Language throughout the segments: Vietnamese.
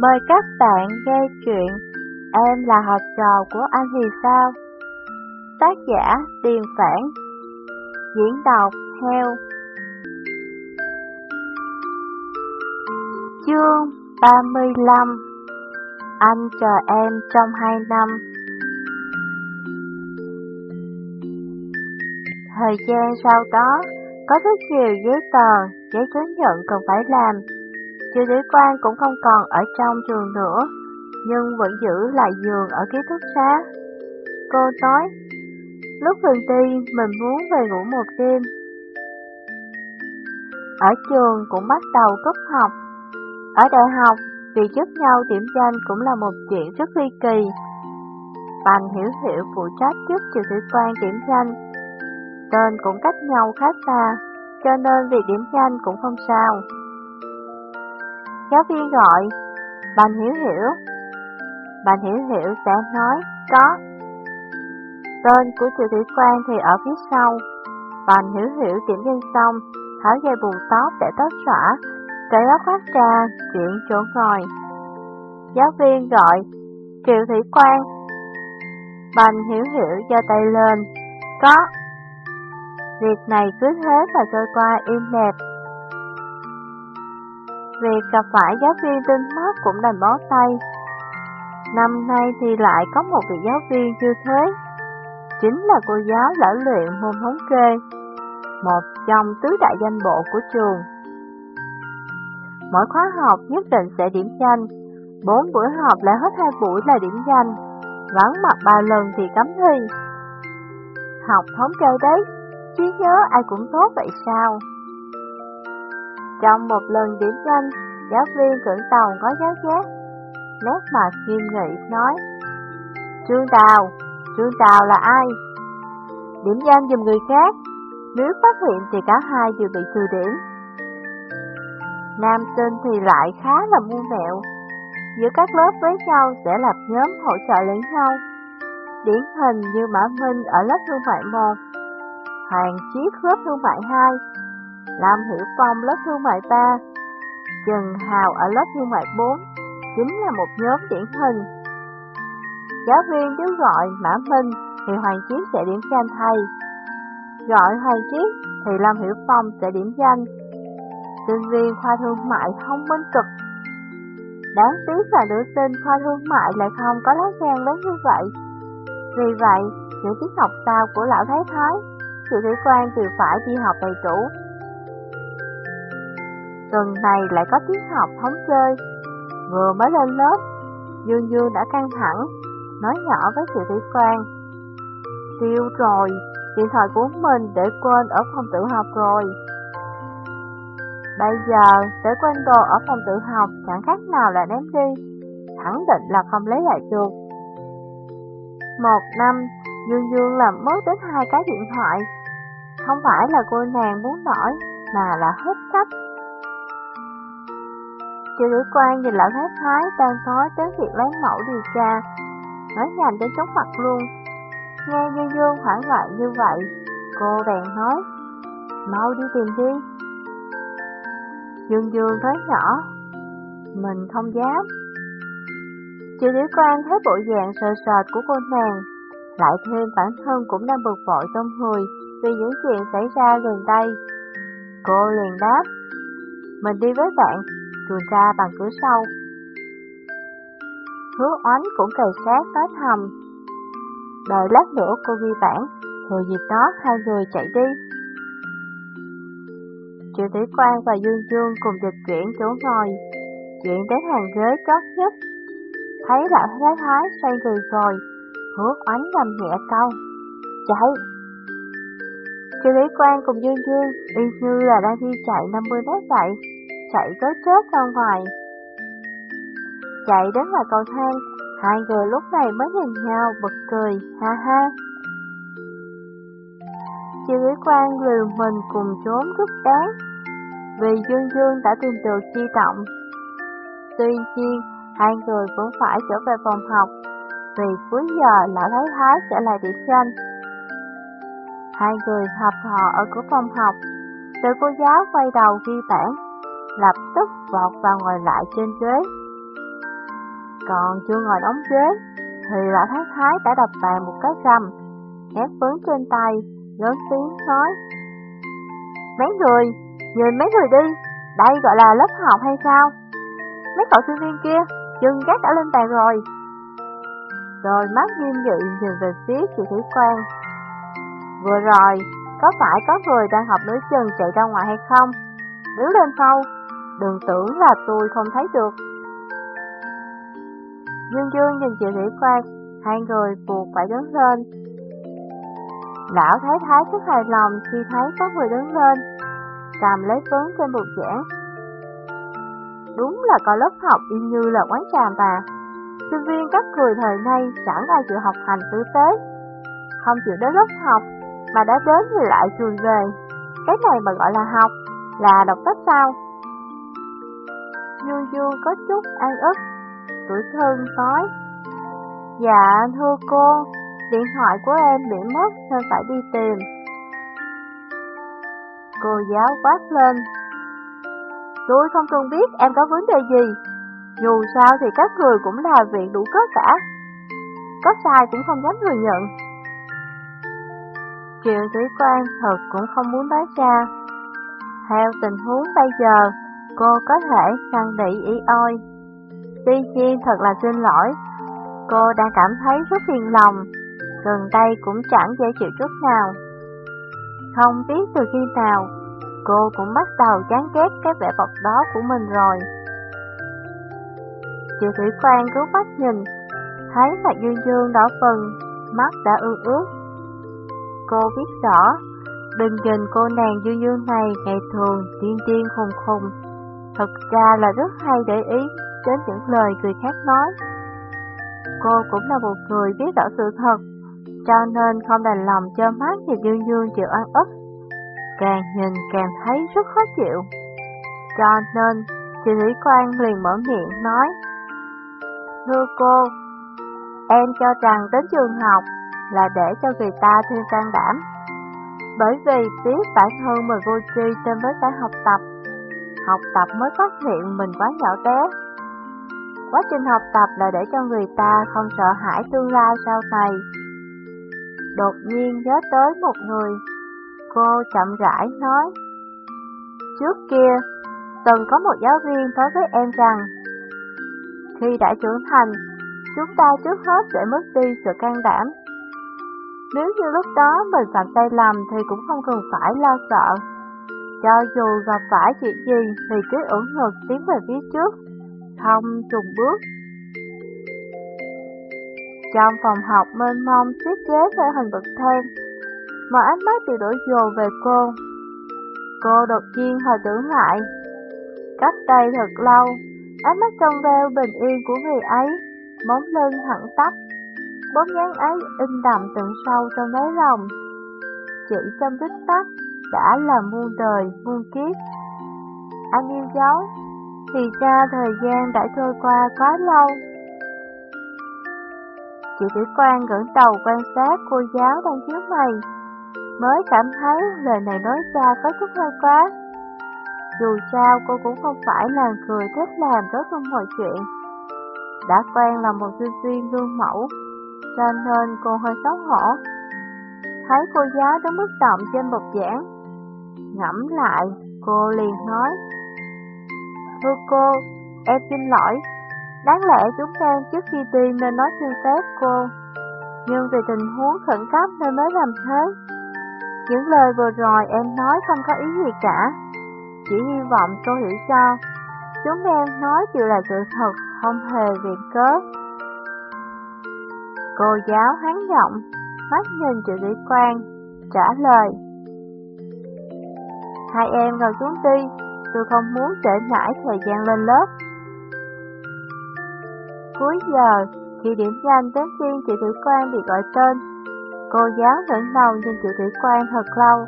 Mời các bạn nghe chuyện Em là học trò của anh thì sao? Tác giả Điền Phản. Diễn đọc Heo. Chương 35 Anh chờ em trong 2 năm. Thời gian sau đó, có rất nhiều giấy tờ, giấy chứng nhận cần phải làm. Chị Lý Quang cũng không còn ở trong trường nữa, nhưng vẫn giữ lại giường ở ký túc xá. Cô nói, lúc thường đi mình muốn về ngủ một đêm. Ở trường cũng bắt đầu cúp học. Ở đại học, việc giúp nhau điểm danh cũng là một chuyện rất ly kỳ. Bành hiểu hiểu phụ trách giúp chị Thủy Quang điểm danh. Tên cũng cách nhau khá xa, cho nên việc điểm danh cũng không sao. Giáo viên gọi, Bành Hiểu Hiểu. Bành Hiểu Hiểu sẽ nói, có. Tên của Triệu Thủy Quang thì ở phía sau. Bành Hiểu Hiểu điểm danh xong, tháo dây buồn tóc để tóc xỏa, cởi áo khoác ra, chuyện chỗ ngồi. Giáo viên gọi, Triệu Thủy Quang. Bành Hiểu Hiểu giơ tay lên, có. Việc này cứ thế mà trôi qua im đẹp. Việc gặp phải giáo viên tinh mắt cũng đành bó tay. Năm nay thì lại có một vị giáo viên như thế. Chính là cô giáo đã luyện môn thống kê, một trong tứ đại danh bộ của trường. Mỗi khóa học nhất định sẽ điểm danh, bốn buổi học lại hết hai buổi là điểm danh, vắng mặt ba lần thì cấm thi. Học thống kê đấy, trí nhớ ai cũng tốt vậy sao? Trong một lần điểm danh, giáo viên cưỡng tàu có giáo giác. Nét mặt nghiêm nghị nói, Trương Tàu, Trương Tàu là ai? Điểm danh dùm người khác, nếu phát hiện thì cả hai đều bị trừ điểm. Nam sinh thì lại khá là muôn mẹo, giữa các lớp với nhau sẽ lập nhóm hỗ trợ lẫn nhau. Điển hình như Mã Minh ở lớp thương mại 1, Hoàng Chiết lớp thương mại 2, Lam Hiểu Phong lớp thương mại 3, Trần Hào ở lớp thương mại 4, chính là một nhóm điển hình. Giáo viên nếu gọi Mã Minh thì Hoàng Chiết sẽ điểm danh thầy. Gọi Hoàng Chiết thì Lam Hiểu Phong sẽ điểm danh. Sinh viên khoa thương mại thông minh cực. Đáng tiếc là nữ sinh khoa thương mại lại không có lá gan lớn như vậy. Vì vậy, những tiết học sau của lão Thái Thái, sự thủy quan từ phải đi học đầy đủ Tuần này lại có tiết học thống chơi. Vừa mới lên lớp, Dương Dương đã căng thẳng, nói nhỏ với Triệu Thủy Quang. Tiêu rồi, điện thoại của mình để quên ở phòng tự học rồi. Bây giờ, để quên đồ ở phòng tự học chẳng khác nào là ném đi, khẳng định là không lấy lại được. Một năm, Dương Dương làm mất đến hai cái điện thoại. Không phải là cô nàng muốn nổi, mà là hết cách. Chị Lữ Quan nhìn lão thái thái đang nói tới việc lấy mẫu điều tra, nói nhanh đến chóng mặt luôn. Nghe Như Dương hoảng loạn như vậy, cô bèn nói, mau đi tìm đi. Dương Dương nói nhỏ, mình không dám. Chị Liễu Quan thấy bộ dạng sợ sệt của cô nàng, lại thêm bản thân cũng đang bực bội trong người vì những chuyện xảy ra gần đây. Cô liền đáp, mình đi với bạn, chuồn ra bằng cửa sau. Hứa oánh cũng cày sát nói thầm. Đợi lát nữa cô ghi bản, thừa dịp đó hai người chạy đi. Triệu Thủy Quang và Dương Dương cùng dịch chuyển chỗ ngồi, chuyển đến hàng ghế chót nhất. Thấy lão thái thái xoay người rồi, hứa oánh làm nhẹ câu, chạy. Triệu Thủy Quang cùng Dương Dương y như là đang đi chạy 50 mét vậy chạy tới rớt ra ngoài. Chạy đến ngoài cầu thang, hai người lúc này mới nhìn nhau bật cười, ha ha. Chị Lý Quang liều mình cùng trốn rất đáng, vì Dương Dương đã tìm được chi động. Tuy nhiên, hai người vẫn phải trở về phòng học, vì cuối giờ lão thái thái sẽ lại điểm danh. Hai người hợp họ ở cửa phòng học, rồi cô giáo quay đầu ghi bản lập tức vọt vào ngồi lại trên ghế. Còn chưa ngồi đóng ghế, thì lão thái thái đã đập bàn một cái rầm, ép vướng trên tay, lớn tiếng nói. Mấy người, nhìn mấy người đi, đây gọi là lớp học hay sao? Mấy cậu sinh viên kia, chân gác đã lên bàn rồi. Rồi mắt nghiêm nghị nhìn về phía chị Thủy Quang. Vừa rồi, có phải có người đang học nửa chân chạy ra ngoài hay không? Đứng lên sau, đừng tưởng là tôi không thấy được. Dương Dương nhìn chị Thủy Quang, hai người buộc phải đứng lên. Lão Thái Thái rất hài lòng khi thấy có người đứng lên, cầm lấy vấn trên bục giảng. Đúng là có lớp học y như là quán trà bà. Sinh viên các người thời nay chẳng ai chịu học hành tử tế, không chịu đến lớp học mà đã đến thì lại trường về. Cái này mà gọi là học, là đọc sách sao? Dương Dương có chút an ức, tuổi thân nói. Dạ thưa cô, điện thoại của em bị mất nên phải đi tìm. Cô giáo quát lên. Tôi không cần biết em có vấn đề gì, dù sao thì các người cũng là viện đủ cớ cả. Có sai cũng không dám thừa nhận. Triệu Thủy Quan thật cũng không muốn nói ra. Theo tình huống bây giờ, cô có thể năn nỉ ý ôi. Tuy nhiên thật là xin lỗi, cô đang cảm thấy rất phiền lòng, gần đây cũng chẳng dễ chịu chút nào. Không biết từ khi nào, cô cũng bắt đầu chán ghét cái vẻ bọc đó của mình rồi. Chị Thủy Quang cứ mắt nhìn, thấy mặt Dương Dương đỏ phần, mắt đã ương ướt. Cô biết rõ, đừng nhìn cô nàng Dương Dương này ngày thường tiên tiên khùng khùng. Thật ra là rất hay để ý đến những lời người khác nói. Cô cũng là một người biết rõ sự thật, cho nên không đành lòng cho mắt nhìn Dương Dương chịu ăn ức. Càng nhìn càng thấy rất khó chịu. Cho nên, chị Thủy Quang liền mở miệng nói, Thưa cô, em cho rằng đến trường học là để cho người ta thêm can đảm. Bởi vì biết bản thân mà vô tri trên với cả học tập, học tập mới phát hiện mình quá nhỏ bé. Quá trình học tập là để cho người ta không sợ hãi tương lai sau này. Đột nhiên nhớ tới một người, cô chậm rãi nói. Trước kia, từng có một giáo viên nói với em rằng, khi đã trưởng thành, chúng ta trước hết sẽ mất đi sự can đảm. Nếu như lúc đó mình phạm sai lầm thì cũng không cần phải lo sợ. Cho dù gặp phải chuyện gì thì cứ ủng ngực tiến về phía trước, không trùng bước. Trong phòng học mênh mông thiết kế theo hình bậc thang, mà ánh mắt đều đổ dồn về cô. Cô đột nhiên hồi tưởng lại. Cách đây thật lâu, ánh mắt trong veo bình yên của người ấy, móng lưng thẳng tắp. Bóng dáng ấy in đậm tận sâu trong đáy lòng. Chỉ trong tích tắc đã là muôn đời, muôn kiếp. Anh yêu dấu, thì ra thời gian đã trôi qua quá lâu. Chị Tử Quan ngẩng đầu quan sát cô giáo đang chiếu mày, mới cảm thấy lời này nói ra có chút hơi quá. Dù sao cô cũng không phải là người thích làm rất tung mọi chuyện. Đã quen là một sinh viên gương mẫu, cho nên cô hơi xấu hổ. Thấy cô giáo đứng bất động trên bục giảng, ngẫm lại, cô liền nói. Thưa cô, em xin lỗi, đáng lẽ chúng em trước khi đi nên nói xin phép cô, nhưng vì tình huống khẩn cấp nên mới làm thế. Những lời vừa rồi em nói không có ý gì cả, chỉ hy vọng cô hiểu cho. Chúng em nói chỉ là sự thật, không hề viện cớ. Cô giáo hắn giọng, mắt nhìn triệu lý quan, trả lời. Hai em ngồi xuống đi, tôi không muốn trễ nải thời gian lên lớp. Cuối giờ, khi điểm danh đến phiên chị Thủy Quan bị gọi tên, cô giáo ngẩng đầu nhìn chị Thủy Quan thật lâu.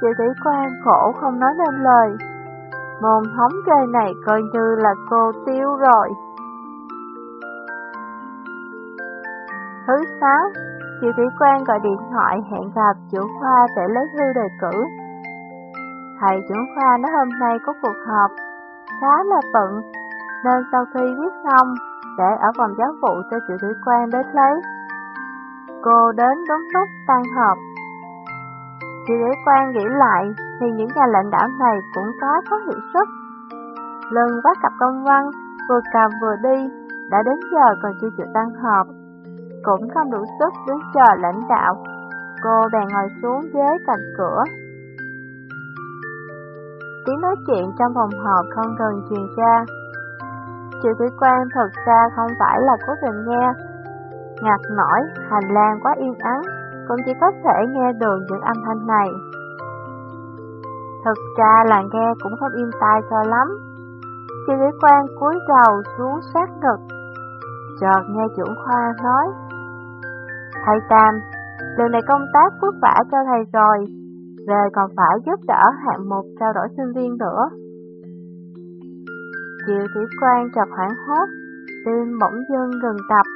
Chị Thủy Quan khổ không nói nên lời. Môn thống kê này coi như là cô tiêu rồi. Thứ sáu, chị Thủy Quan gọi điện thoại hẹn gặp chủ khoa để lấy thư đề cử. Thầy trưởng khoa nói hôm nay có cuộc họp, khá là bận, nên sau khi viết xong, để ở phòng giáo vụ cho chị thủy quan đến lấy. Cô đến đúng lúc tan họp. Chị thủy quan nghĩ lại thì những nhà lãnh đạo này cũng có có hiệu suất. Lần vác cặp công văn, vừa cầm vừa đi, đã đến giờ còn chưa chịu tan họp. Cũng không đủ sức đứng chờ lãnh đạo, cô bèn ngồi xuống ghế cạnh cửa. Tiếng nói chuyện trong phòng họp không cần truyền ra, Triệu thủy quan thật ra không phải là cố tình nghe. ngạc nổi, hành lang quá yên ắng, cũng chỉ có thể nghe được những âm thanh này. Thực ra là nghe cũng không im tai cho lắm. Triệu thủy quan cúi đầu xuống sát ngực. Chợt nghe trưởng khoa nói. Thầy Tam, lần này công tác vất vả cho thầy rồi, về còn phải giúp đỡ hạng mục trao đổi sinh viên nữa. Triệu thủy quan chợt hoảng hốt, tim bỗng dưng ngừng tập,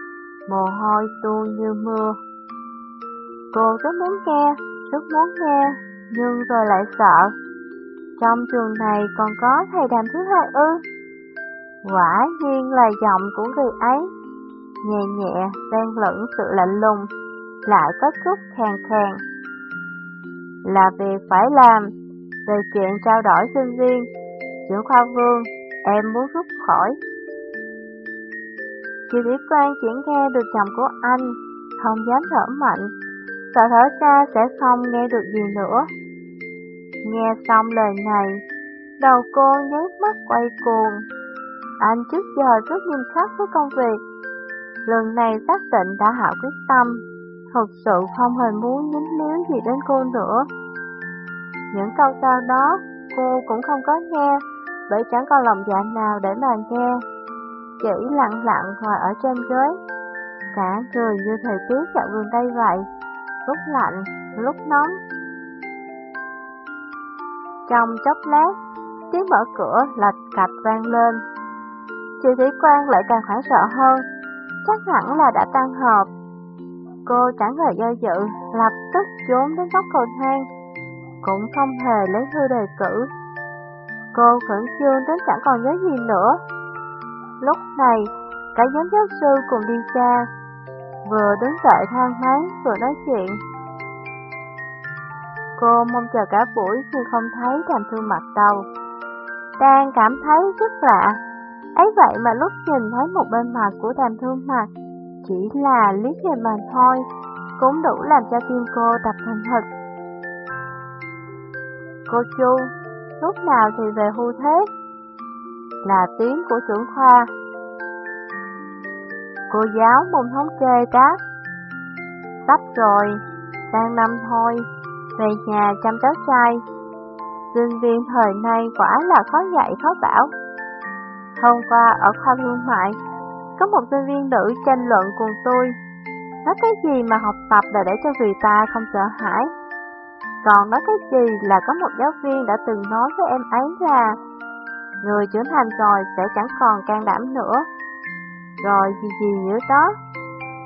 mồ hôi tuôn như mưa. Cô rất muốn nghe, rất muốn nghe, nhưng rồi lại sợ. Trong trường này còn có thầy đàm thứ hai ư? Quả nhiên là giọng của người ấy, nhẹ nhẹ, đang lẫn sự lạnh lùng, lại có chút khàn khàn. Là việc phải làm, về chuyện trao đổi sinh viên, trưởng khoa vương Em muốn rút khỏi. Chị Vĩ Quang chỉ nghe được chồng của anh, không dám thở mạnh, sợ thở ra sẽ không nghe được gì nữa. Nghe xong lời này, đầu cô nháy mắt quay cuồng. Anh trước giờ rất nghiêm khắc với công việc, lần này xác định đã hạ quyết tâm, thực sự không hề muốn dính líu gì đến cô nữa. Những câu sau đó, cô cũng không có nghe, bởi chẳng còn lòng dạ nào để mà nghe. Chỉ lặng lặng ngồi ở trên ghế, cả người như thời tiết dạo vườn đây vậy, lúc lạnh, lúc nóng. Trong chốc lát, tiếng mở cửa lạch cạch vang lên. Chị thủy quan lại càng hoảng sợ hơn, chắc hẳn là đã tan họp. Cô chẳng hề do dự, lập tức trốn đến góc cầu thang, cũng không hề lấy thư đề cử Cô khẩn trương đến chẳng còn nhớ gì nữa. Lúc này, cả nhóm giáo sư cùng đi ra, vừa đứng đợi thang máy vừa nói chuyện. Cô mong chờ cả buổi nhưng không thấy đàm thương mặt đâu. Đang cảm thấy rất lạ, ấy vậy mà lúc nhìn thấy một bên mặt của đàm thương mặt, chỉ là liếc nhìn mà thôi, cũng đủ làm cho tim cô đập thành thật. Cô Chu, lúc nào thì về hưu thế? Là tiếng của trưởng khoa. Cô giáo môn thống kê đáp. Sắp rồi, sang năm thôi, về nhà chăm cháu trai. Sinh viên thời nay quả là khó dạy khó bảo. Hôm qua ở khoa thương mại, có một sinh viên nữ tranh luận cùng tôi. Nói cái gì mà học tập là để cho người ta không sợ hãi. Còn nói cái gì là có một giáo viên đã từng nói với em ấy là, Người trưởng thành rồi sẽ chẳng còn can đảm nữa. Rồi gì gì nữa đó.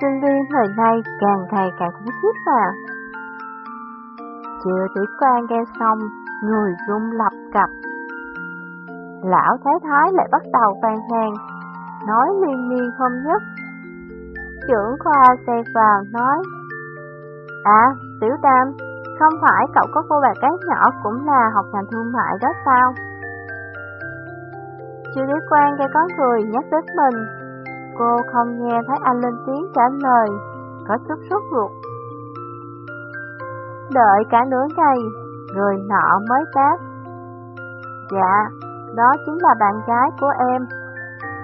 Sinh viên thời nay càng ngày càng khủng khiếp mà. Chưa tử quan nghe xong, Người rung lập cập. Lão Thái Thái lại bắt đầu phàn nàn. Nói liên miên không nhất Trưởng khoa xe vào nói À, tiểu tam, không phải cậu có cô bạn gái nhỏ cũng là học ngành thương mại đó sao? chưa Lý quan nghe có người nhắc đến mình. Cô không nghe thấy anh lên tiếng trả lời, có chút sốt ruột. Đợi cả nửa ngày, người nọ mới đáp. Dạ, đó chính là bạn gái của em.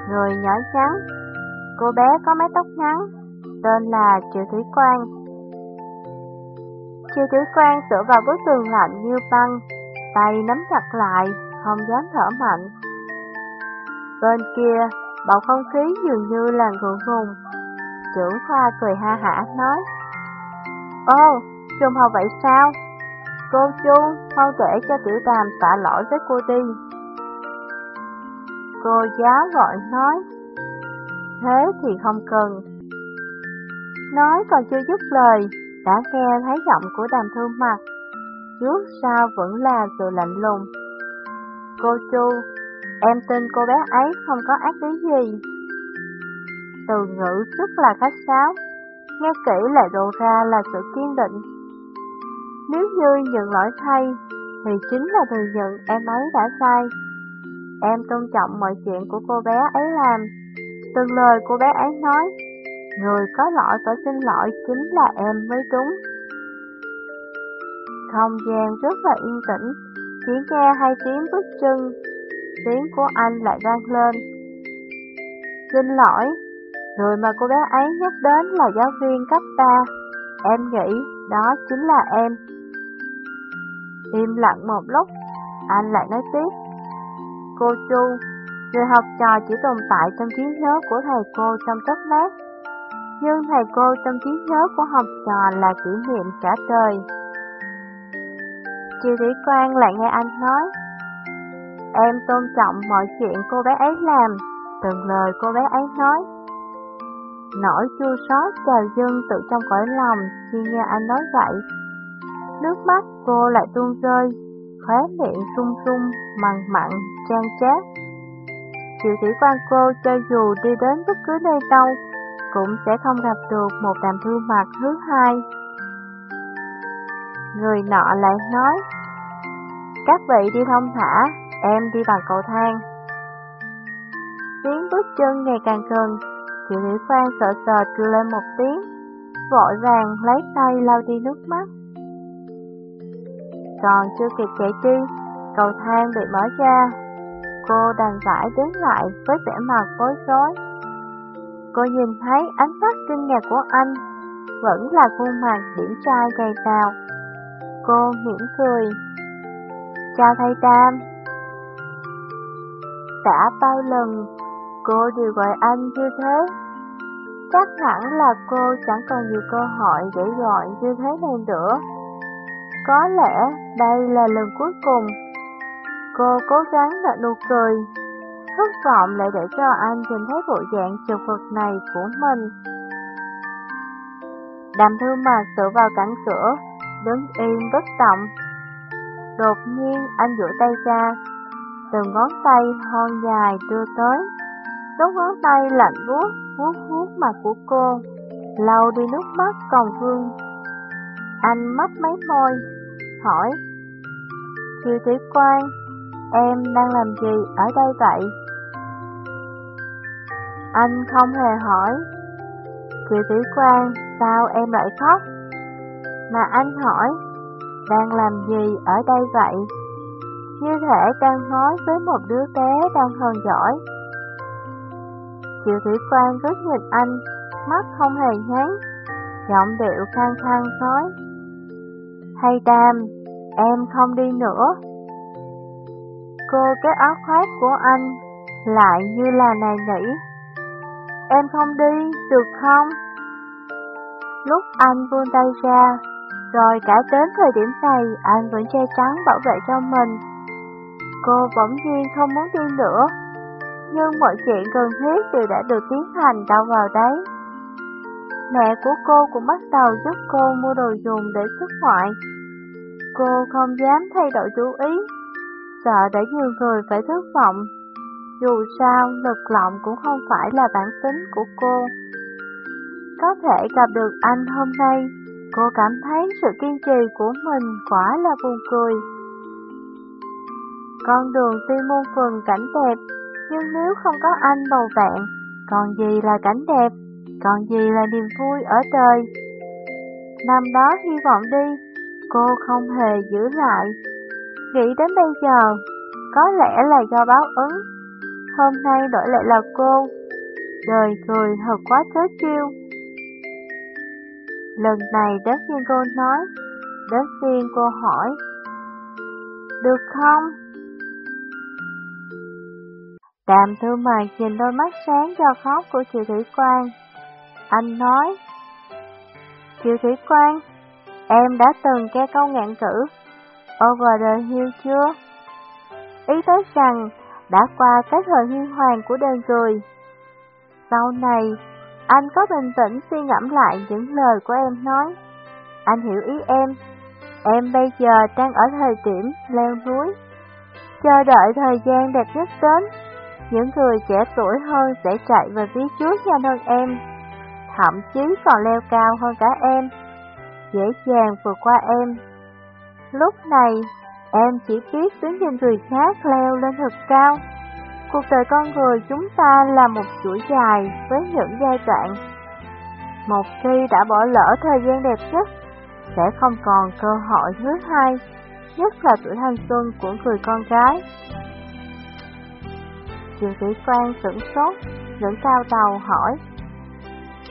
Người nhỏ trắng, cô bé có mái tóc ngắn, tên là Triệu Thủy Quang. Triệu Thủy Quang tựa vào bức tường lạnh như băng, tay nắm chặt lại, không dám thở mạnh. Bên kia, bầu không khí dường như là ngượng ngùng. Trưởng khoa cười ha hả nói, Ô, trùng hợp vậy sao? Cô chú, mau để cho tiểu đàm tạ lỗi với cô đi. Cô giáo gọi nói, thế thì không cần. Nói còn chưa dứt lời, đã nghe thấy giọng của đàm thương mặt, trước sau vẫn là sự lạnh lùng. Cô Chu, Em tin cô bé ấy không có ác ý gì. Từ ngữ rất là khách sáo, nghe kỹ lại lộ ra là sự kiên định. Nếu như nhận lỗi thay, thì chính là thừa nhận em ấy đã sai. Em tôn trọng mọi chuyện của cô bé ấy làm. Từng lời cô bé ấy nói, người có lỗi phải xin lỗi chính là em mới đúng. Không gian rất là yên tĩnh, chỉ nghe hai tiếng bước chân, tiếng của anh lại vang lên. Xin lỗi, người mà cô bé ấy nhắc đến là giáo viên cấp 3, em nghĩ đó chính là em. Im lặng một lúc, anh lại nói tiếp. Cô Chu, người học trò chỉ tồn tại trong trí nhớ của thầy cô trong chốc lát. Nhưng thầy cô trong trí nhớ của học trò là kỷ niệm cả đời. Chị Thủy Quang lại nghe anh nói. Em tôn trọng mọi chuyện cô bé ấy làm, từng lời cô bé ấy nói. Nỗi chua xót trào dâng tự trong cõi lòng khi nghe anh nói vậy. Nước mắt cô lại tuôn rơi, khóe miệng sung sung, mặn mặn, chan chát. Triệu thủy quan cô cho dù đi đến bất cứ nơi đâu, cũng sẽ không gặp được một đàm thư mặt thứ hai. Người nọ lại nói, các vị đi thông thả, em đi bằng cầu thang. Tiếng bước chân ngày càng gần, Triệu Thủy quan sợ sợ kêu lên một tiếng, vội vàng lấy tay lau đi nước mắt. Còn chưa kịp chạy đi, cầu thang bị mở ra. Cô đành phải đứng lại với vẻ mặt bối rối. Cô nhìn thấy ánh mắt kinh ngạc của anh, vẫn là khuôn mặt điểm trai gầy tào. Cô mỉm cười. Chào thầy Tam. Đã bao lần cô đều gọi anh như thế. Chắc hẳn là cô chẳng còn nhiều cơ hội để gọi như thế này nữa. Có lẽ đây là lần cuối cùng. Cô cố gắng nở nụ cười, thất vọng lại để cho anh nhìn thấy bộ dạng chật vật này của mình. Đàm thư mà tựa vào cánh cửa, đứng im bất động. Đột nhiên anh duỗi tay ra, từng ngón tay thon dài đưa tới. Đốt ngón tay lạnh buốt, vuốt vuốt mặt của cô, lau đi nước mắt còn vương. Anh mấp mấy môi, hỏi triệu Thủy Quang, em đang làm gì ở đây vậy? Anh không hề hỏi triệu Thủy Quang, sao em lại khóc? Mà anh hỏi, đang làm gì ở đây vậy? Như thể đang nói với một đứa bé đang hờn giỏi. triệu Thủy Quang rất nhìn anh, mắt không hề nháy, giọng điệu khang khang nói. Hay tam, em không đi nữa. Cô cái áo khoác của anh lại như là này nỉ. Em không đi, được không? Lúc anh vươn tay ra, rồi cả đến thời điểm này anh vẫn che chắn bảo vệ cho mình. Cô bỗng nhiên không muốn đi nữa, nhưng mọi chuyện cần thiết đều đã được tiến hành đâu vào đấy. Mẹ của cô cũng bắt đầu giúp cô mua đồ dùng để xuất ngoại. Cô không dám thay đổi chú ý, sợ để nhiều người phải thất vọng. Dù sao, lực lọng cũng không phải là bản tính của cô. Có thể gặp được anh hôm nay, cô cảm thấy sự kiên trì của mình quả là buồn cười. Con đường tuy muôn phần cảnh đẹp, nhưng nếu không có anh bầu bạn, còn gì là cảnh đẹp? Còn gì là niềm vui ở đời. Năm đó hy vọng đi, cô không hề giữ lại. Nghĩ đến bây giờ, có lẽ là do báo ứng. Hôm nay đổi lại là cô. Đời cười thật quá chớ chiêu. Lần này đến phiên cô nói, đến phiên cô hỏi. Được không? Đàm thư mày nhìn đôi mắt sáng do khóc của chị Thủy Quang, anh nói, Triệu Thủy Quang, em đã từng nghe câu ngạn cử Over the hill chưa? Ý tới rằng đã qua cái thời huy hoàng của đời người. Sau này, anh có bình tĩnh suy ngẫm lại những lời của em nói. Anh hiểu ý em. Em bây giờ đang ở thời điểm leo núi. chờ đợi thời gian đẹp nhất đến. Những người trẻ tuổi hơn sẽ chạy về phía trước nhanh hơn em, thậm chí còn leo cao hơn cả em, dễ dàng vượt qua em. Lúc này, em chỉ biết đứng nhìn người khác leo lên thật cao. Cuộc đời con người chúng ta là một chuỗi dài với những giai đoạn. Một khi đã bỏ lỡ thời gian đẹp nhất, sẽ không còn cơ hội thứ hai, nhất là tuổi thanh xuân của người con gái. Trường sĩ quan sửng sốt, ngẩng cao đầu hỏi.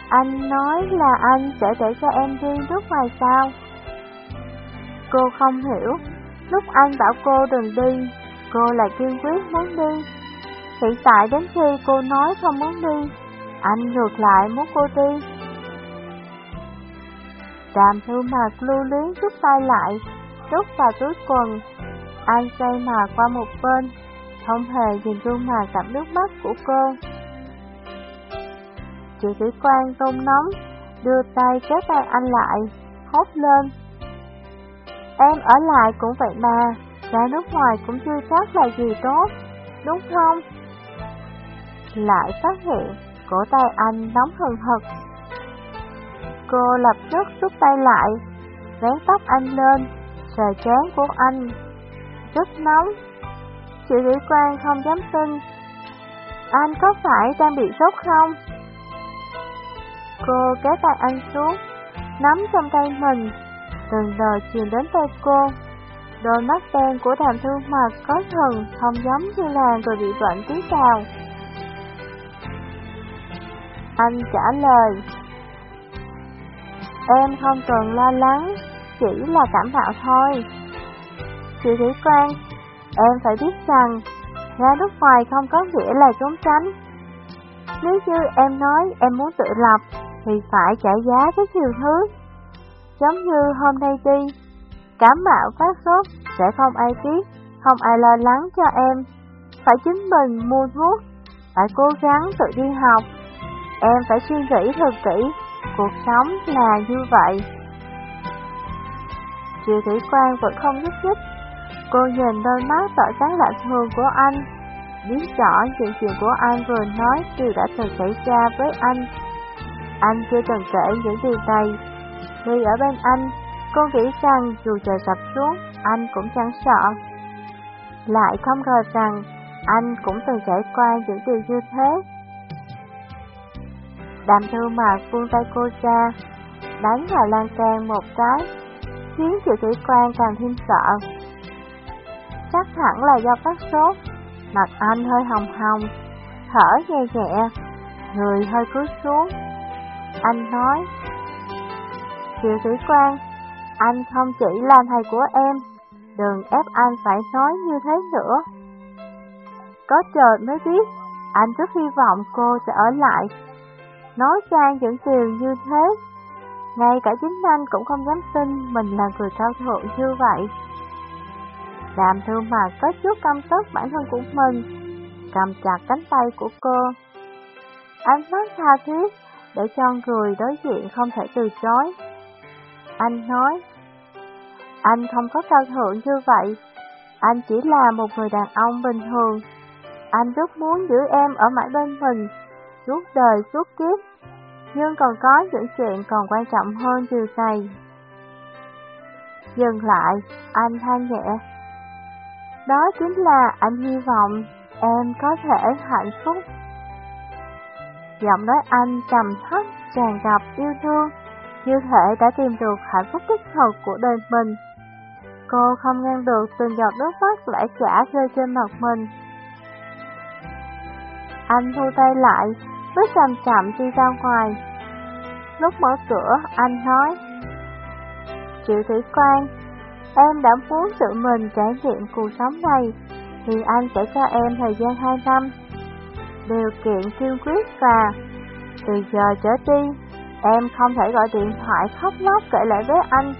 Anh nói là anh sẽ để cho em đi nước ngoài sao? Cô không hiểu, lúc anh bảo cô đừng đi, cô lại kiên quyết muốn đi. Hiện tại đến khi cô nói không muốn đi, anh ngược lại muốn cô đi. Đàm thư mặt lưu luyến rút tay lại, rút vào túi quần. Anh xoay mà qua một bên, không hề nhìn gương mặt cảm nước mắt của cô. Chị sĩ quan tôn nóng, đưa tay kéo tay anh lại, hốt lên. Em ở lại cũng vậy mà, ra nước ngoài cũng chưa chắc là gì tốt, đúng không? Lại phát hiện, cổ tay anh nóng hừng hực. Cô lập tức rút tay lại, vén tóc anh lên, sờ chán của anh. Rất nóng. Chị sĩ quan không dám tin. Anh có phải đang bị sốt không? Cô kéo tay anh xuống, nắm trong tay mình, từng giờ truyền đến tay cô. Đôi mắt đen của đàm thương mặt có thần không giống như là người bị bệnh tí nào. Anh trả lời, Em không cần lo lắng, chỉ là cảm mạo thôi. Chị thủy quan, em phải biết rằng, ra nước ngoài không có nghĩa là trốn tránh. Nếu như em nói em muốn tự lập, thì phải trả giá rất nhiều thứ. Giống như hôm nay đi, cảm mạo phát sốt sẽ không ai biết, không ai lo lắng cho em. Phải chính mình mua thuốc, phải cố gắng tự đi học. Em phải suy nghĩ thật kỹ Cuộc sống là như vậy. Triệu thủy quan vẫn không nhúc nhích. Cô nhìn đôi mắt tỏ sáng lạ thường của anh. Biết rõ những chuyện của anh vừa nói đều đã từng xảy ra với anh. Anh chưa từng kể những điều này. Người ở bên anh, cô nghĩ rằng dù trời sập xuống, anh cũng chẳng sợ. Lại không ngờ rằng anh cũng từng trải qua những điều như thế. Đàm thư mạc buông tay cô ra, đánh vào lan can một cái, khiến triệu thủy quan càng thêm sợ. Chắc hẳn là do phát sốt, mặt anh hơi hồng hồng, thở nhẹ nhẹ, người hơi cúi xuống. Anh nói, Triệu thủy quan, anh không chỉ là thầy của em, đừng ép anh phải nói như thế nữa. Có trời mới biết, anh rất hy vọng cô sẽ ở lại nói ra những điều như thế. Ngay cả chính anh cũng không dám tin mình là người cao thượng như vậy. Đàm thương mà có chút căm tức bản thân của mình, cầm chặt cánh tay của cô. Ánh mắt tha thiết để cho người đối diện không thể từ chối. Anh nói, anh không có cao thượng như vậy, anh chỉ là một người đàn ông bình thường. Anh rất muốn giữ em ở mãi bên mình, suốt đời suốt kiếp, nhưng còn có những chuyện còn quan trọng hơn điều này. Dừng lại, anh than nhẹ. Đó chính là anh hy vọng em có thể hạnh phúc. Giọng nói anh trầm thấp, tràn ngập yêu thương, như thể đã tìm được hạnh phúc đích thực của đời mình. Cô không ngăn được từng giọt nước mắt lẽ chả rơi trên mặt mình. Anh thu tay lại, bước chậm chậm đi ra ngoài. Lúc mở cửa, anh nói, Triệu Thủy Quan, em đã muốn tự mình trải nghiệm cuộc sống này, thì anh sẽ cho em thời gian 2 năm. Điều kiện kiên quyết và từ giờ trở đi, em không thể gọi điện thoại khóc lóc kể lại với anh,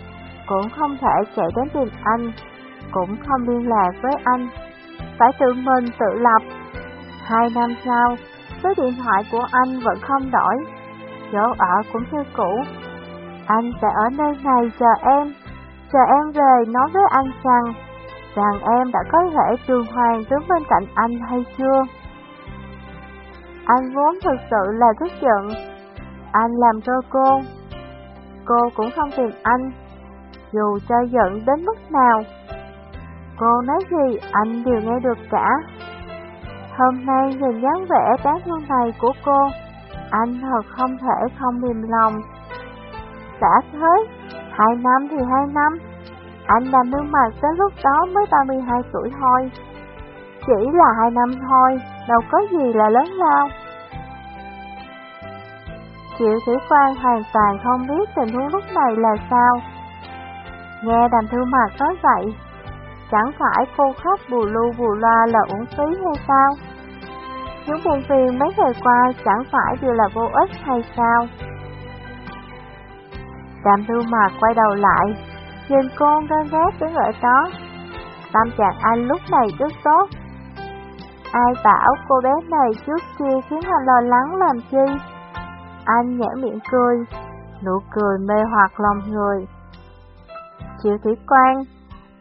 cũng không thể chạy đến tìm anh, cũng không liên lạc với anh. Phải tự mình tự lập. Hai năm sau, số điện thoại của anh vẫn không đổi, chỗ ở cũng như cũ. Anh sẽ ở nơi này chờ em, chờ em về nói với anh rằng, rằng em đã có thể trường hoàng đứng bên cạnh anh hay chưa? Anh vốn thực sự là tức giận. Anh làm cho cô. Cô cũng không tìm anh, dù cho giận đến mức nào. Cô nói gì anh đều nghe được cả. Hôm nay nhìn dáng vẻ đáng thương này của cô, anh thật không thể không mềm lòng. Đã thế, hai năm thì hai năm, anh làm nương mặt tới lúc đó mới 32 tuổi thôi. Chỉ là hai năm thôi, đâu có gì là lớn lao. Triệu Thủy Quang hoàn toàn không biết tình huống lúc này là sao. Nghe đàm thư mặt nói vậy, chẳng phải cô khóc bù lu bù loa là uổng phí hay sao? Những buồn phiền mấy ngày qua chẳng phải đều là vô ích hay sao? Đàm thư mặt quay đầu lại, nhìn cô ghen ghét đứng ở đó. Tâm trạng anh lúc này rất tốt. Ai bảo cô bé này trước kia khiến anh lo lắng làm chi? Anh nhẽ miệng cười, nụ cười mê hoặc lòng người. Triệu Thủy Quang,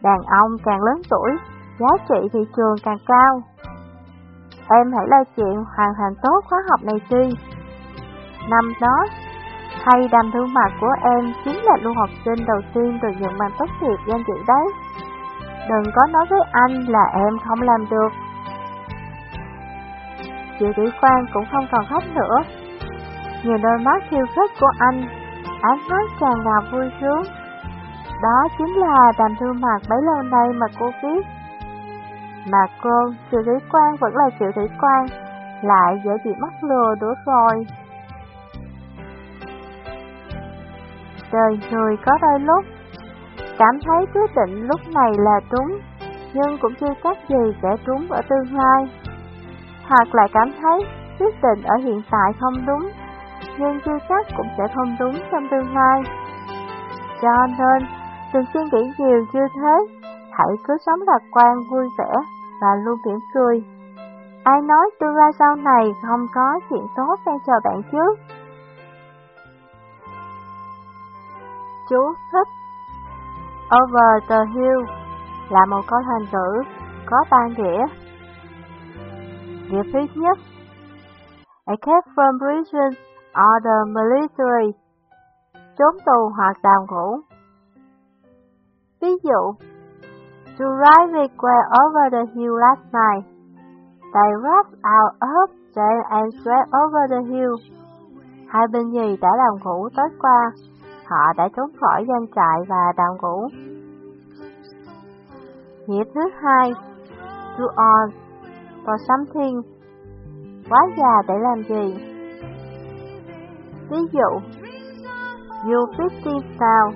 đàn ông càng lớn tuổi, giá trị thị trường càng cao. Em hãy lo chuyện hoàn thành tốt khóa học này đi. Năm đó, hay đàm thương mặt của em chính là lưu học sinh đầu tiên được nhận bằng tốt nghiệp danh dự đấy. Đừng có nói với anh là em không làm được. Triệu Thủy quan cũng không còn khóc nữa, Nhìn đôi mắt khiêu khích của anh, ánh mắt tràn ngập vui sướng. Đó chính là đàm thư mặt bấy lâu nay mà cô biết. Mà cô, Triệu Thủy quan vẫn là Triệu Thủy quan, lại dễ bị mắc lừa nữa rồi. trời người có đôi lúc, cảm thấy quyết định lúc này là đúng, nhưng cũng chưa chắc gì sẽ đúng ở tương lai. Hoặc là cảm thấy quyết định ở hiện tại không đúng, nhưng chưa chắc cũng sẽ không đúng trong tương lai. Cho nên, đừng suy nghĩ nhiều như thế, hãy cứ sống lạc quan vui vẻ và luôn mỉm cười. Ai nói tương lai sau này không có chuyện tốt đang chờ bạn chứ? Chú thích Over the Hill là một câu thành ngữ có ba nghĩa. Nghĩa thứ nhất I came from prison the military, trốn tù hoặc đào ngũ. Ví dụ, To ride were over the hill last night. They rushed out of train and swept over the hill. Hai bên nhì đã đào ngũ tối qua, họ đã trốn khỏi doanh trại và đào ngũ. Nghĩa thứ hai, to on, và sắm thiên quá già để làm gì? Ví dụ, You 50 now,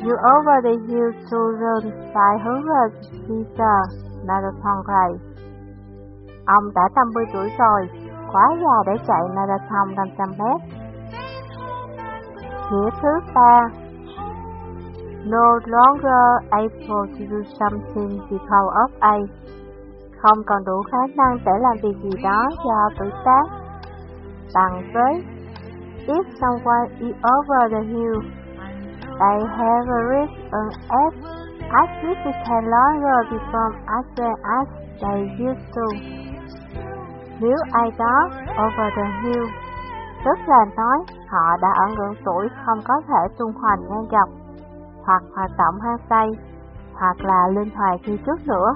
You over the hill to run 500 meter marathon race. Ông đã 50 tuổi rồi, quá già để chạy marathon 500 mét. Nghĩa thứ ba, No longer able to do something because of age. Không còn đủ khả năng để làm việc gì đó do tuổi tác. Bằng với If someone is over the hill, they have reached an age as which they can longer become as well as they used to. Nếu ai đó over the hill, tức là nói họ đã ở ngưỡng tuổi không có thể tung hoành ngang dọc, hoặc hoạt động hang say, hoặc là linh hoạt như trước nữa.